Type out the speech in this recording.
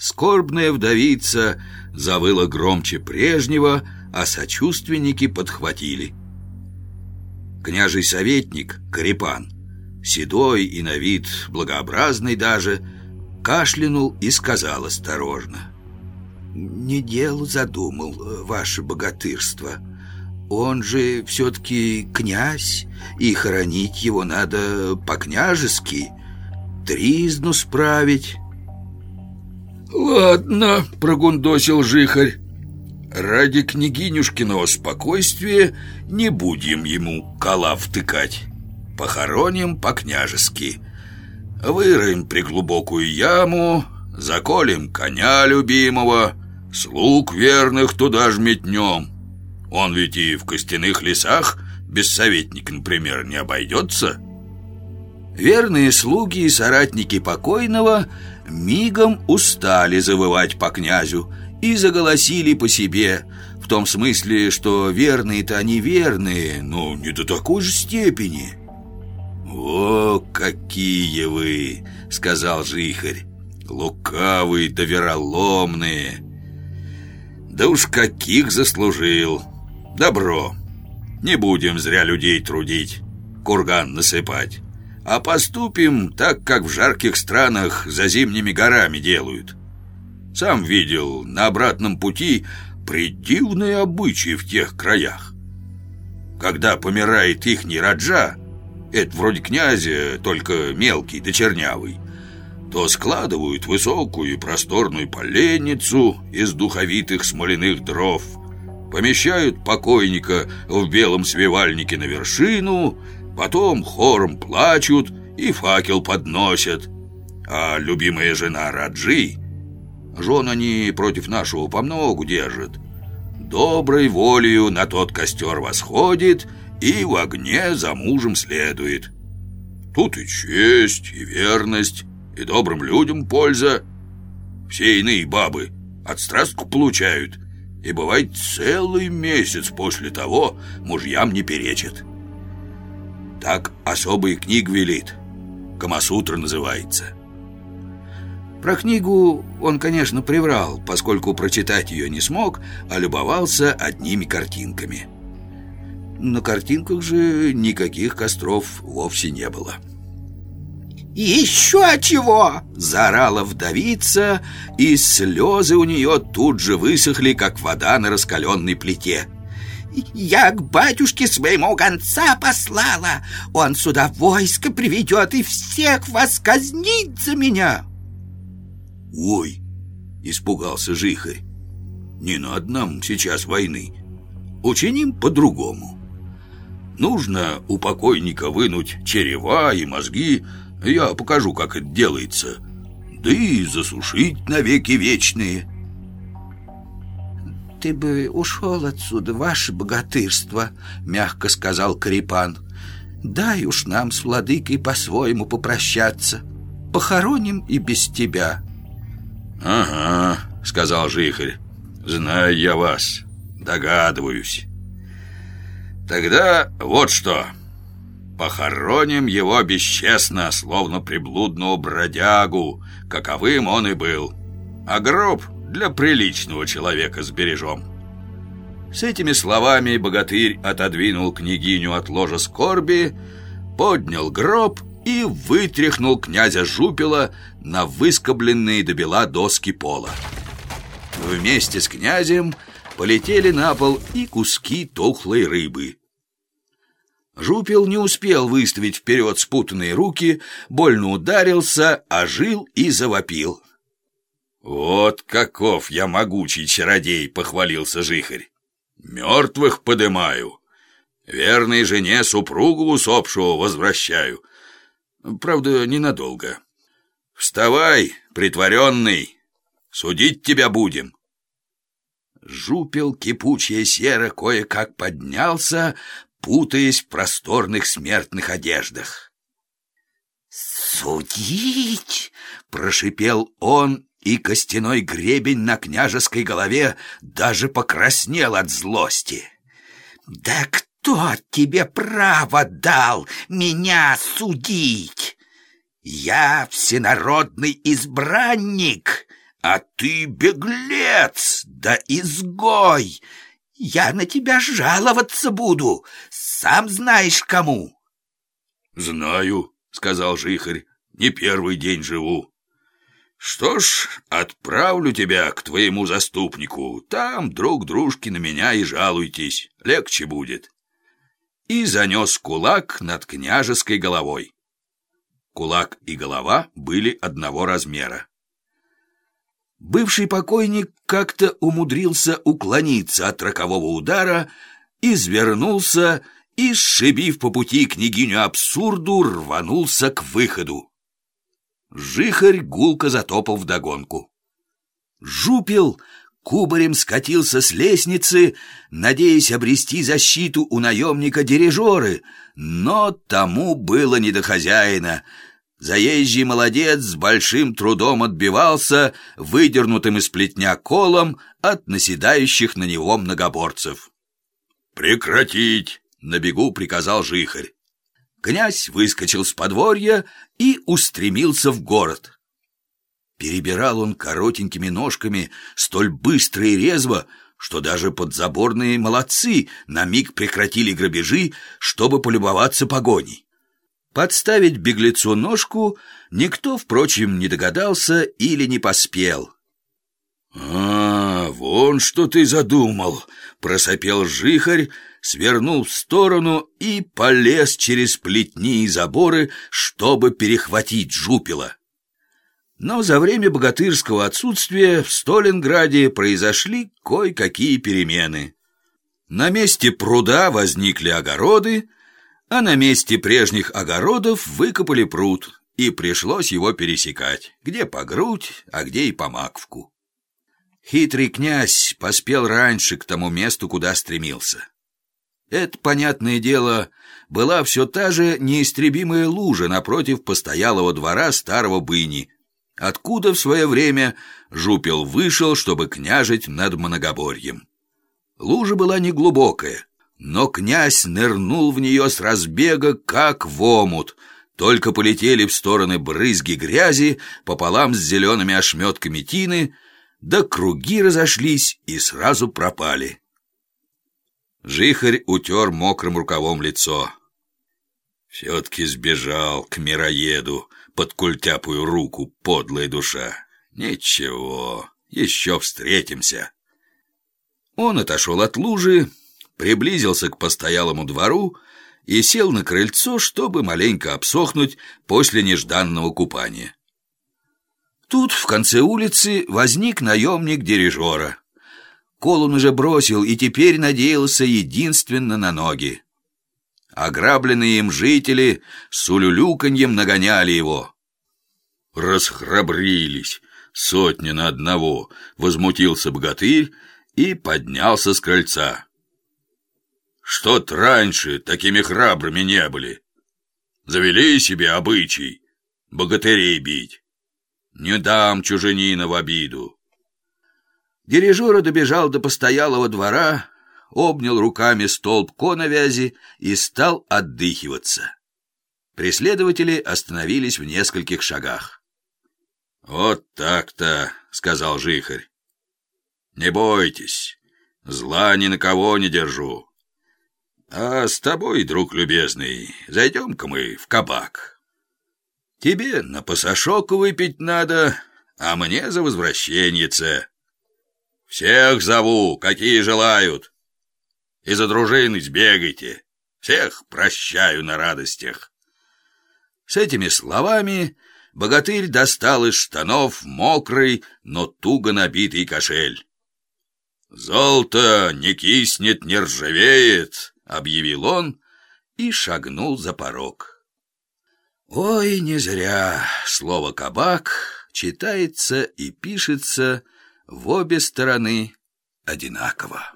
Скорбная вдовица завыла громче прежнего, а сочувственники подхватили. Княжий советник, Карипан, седой и на вид благообразный даже, кашлянул и сказал осторожно. «Не дело задумал, ваше богатырство. Он же все-таки князь, и хоронить его надо по-княжески, тризну справить». «Ладно», — прогундосил жихарь, «ради княгинюшкиного спокойствия не будем ему кола втыкать. Похороним по-княжески. Выроем приглубокую яму, заколем коня любимого, слуг верных туда ж метнем. Он ведь и в костяных лесах без советника, например, не обойдется». Верные слуги и соратники покойного мигом устали завывать по князю и заголосили по себе, в том смысле, что верные-то они верные, но не до такой же степени. «О, какие вы!» — сказал жихарь. «Лукавые да вероломные!» «Да уж каких заслужил! Добро! Не будем зря людей трудить, курган насыпать!» А поступим так, как в жарких странах за зимними горами делают. Сам видел на обратном пути придивные обычаи в тех краях. Когда помирает ихний раджа, это вроде князя, только мелкий да чернявый, то складывают высокую и просторную поленницу из духовитых смоляных дров, помещают покойника в белом свивальнике на вершину – Потом хором плачут и факел подносят. А любимая жена Раджи, жен они против нашего по многу держат, доброй волею на тот костер восходит и в огне за мужем следует. Тут и честь, и верность, и добрым людям польза. Все иные бабы от страстку получают, и бывает целый месяц после того мужьям не перечат. Так особая книга велит. Камасутра называется. Про книгу он, конечно, приврал, поскольку прочитать ее не смог, а любовался одними картинками. На картинках же никаких костров вовсе не было. «Еще чего!» – заорала вдовица, и слезы у нее тут же высохли, как вода на раскаленной плите – я к батюшке своему гонца послала. Он сюда войско приведет и всех вас казнит за меня. Ой, испугался Жихарь. Не надо нам сейчас войны. Учиним по-другому. Нужно у покойника вынуть черева и мозги. Я покажу, как это делается. Да и засушить навеки вечные ты бы ушел отсюда, ваше богатырство», — мягко сказал Карипан. «Дай уж нам с владыкой по-своему попрощаться. Похороним и без тебя». «Ага», — сказал Жихарь. «Знаю я вас, догадываюсь. Тогда вот что. Похороним его бесчестно, словно приблудного бродягу, каковым он и был. А гроб для приличного человека сбережем. С этими словами богатырь отодвинул княгиню от ложа скорби, поднял гроб и вытряхнул князя Жупила на выскобленные до бела доски пола. Вместе с князем полетели на пол и куски тухлой рыбы. Жупил не успел выставить вперед спутанные руки, больно ударился, ожил и завопил. «Вот каков я могучий чародей!» — похвалился Жихарь. «Мертвых подымаю, верной жене супругу усопшего возвращаю. Правда, ненадолго. Вставай, притворенный, судить тебя будем». Жупел кипучая сера кое-как поднялся, путаясь в просторных смертных одеждах. «Судить!» — прошипел он и костяной гребень на княжеской голове даже покраснел от злости. «Да кто тебе право дал меня судить? Я всенародный избранник, А ты беглец, да изгой! Я на тебя жаловаться буду, сам знаешь кому. Знаю, сказал Жихарь, не первый день живу. Что ж, отправлю тебя к твоему заступнику. Там друг дружки на меня и жалуйтесь, легче будет. И занес кулак над княжеской головой. Кулак и голова были одного размера. Бывший покойник как-то умудрился уклониться от рокового удара, извернулся и, сшибив по пути княгиню абсурду, рванулся к выходу. Жихарь гулко затопал вдогонку. Жупил кубарем скатился с лестницы, надеясь обрести защиту у наемника-дирижеры, но тому было не до хозяина — Заезжий молодец с большим трудом отбивался выдернутым из плетня колом от наседающих на него многоборцев. «Прекратить!» — на бегу приказал Жихарь. Князь выскочил с подворья и устремился в город. Перебирал он коротенькими ножками столь быстро и резво, что даже подзаборные молодцы на миг прекратили грабежи, чтобы полюбоваться погоней. Подставить беглецу ножку никто, впрочем, не догадался или не поспел. «А, вон что ты задумал!» — просопел жихарь, свернул в сторону и полез через плетни и заборы, чтобы перехватить жупила. Но за время богатырского отсутствия в Сталинграде произошли кое-какие перемены. На месте пруда возникли огороды, а на месте прежних огородов выкопали пруд, и пришлось его пересекать, где по грудь, а где и по маковку. Хитрый князь поспел раньше к тому месту, куда стремился. Это, понятное дело, была все та же неистребимая лужа напротив постоялого двора старого быни, откуда в свое время Жупел вышел, чтобы княжить над Многоборьем. Лужа была неглубокая, но князь нырнул в нее с разбега, как в омут. Только полетели в стороны брызги грязи пополам с зелеными ошметками тины, да круги разошлись и сразу пропали. Жихарь утер мокрым рукавом лицо. Все-таки сбежал к мироеду под культяпую руку подлая душа. Ничего, еще встретимся. Он отошел от лужи, приблизился к постоялому двору и сел на крыльцо, чтобы маленько обсохнуть после нежданного купания. Тут, в конце улицы, возник наемник дирижера. Кол он уже бросил и теперь надеялся единственно на ноги. Ограбленные им жители с улюлюканьем нагоняли его. «Расхрабрились, сотня на одного!» — возмутился богатырь и поднялся с крыльца. Что-то раньше такими храбрыми не были. Завели себе обычай богатырей бить. Не дам чуженина в обиду. Дирижер добежал до постоялого двора, обнял руками столб коновязи и стал отдыхиваться. Преследователи остановились в нескольких шагах. «Вот так-то», — сказал Жихарь. «Не бойтесь, зла ни на кого не держу. А с тобой, друг любезный, зайдем-ка мы в кабак. Тебе на пасашок выпить надо, а мне за возвращеннице. Всех зову, какие желают. И за дружины сбегайте. Всех прощаю на радостях. С этими словами богатырь достал из штанов мокрый, но туго набитый кошель. «Золото не киснет, не ржавеет», объявил он и шагнул за порог. Ой, не зря слово «кабак» читается и пишется в обе стороны одинаково.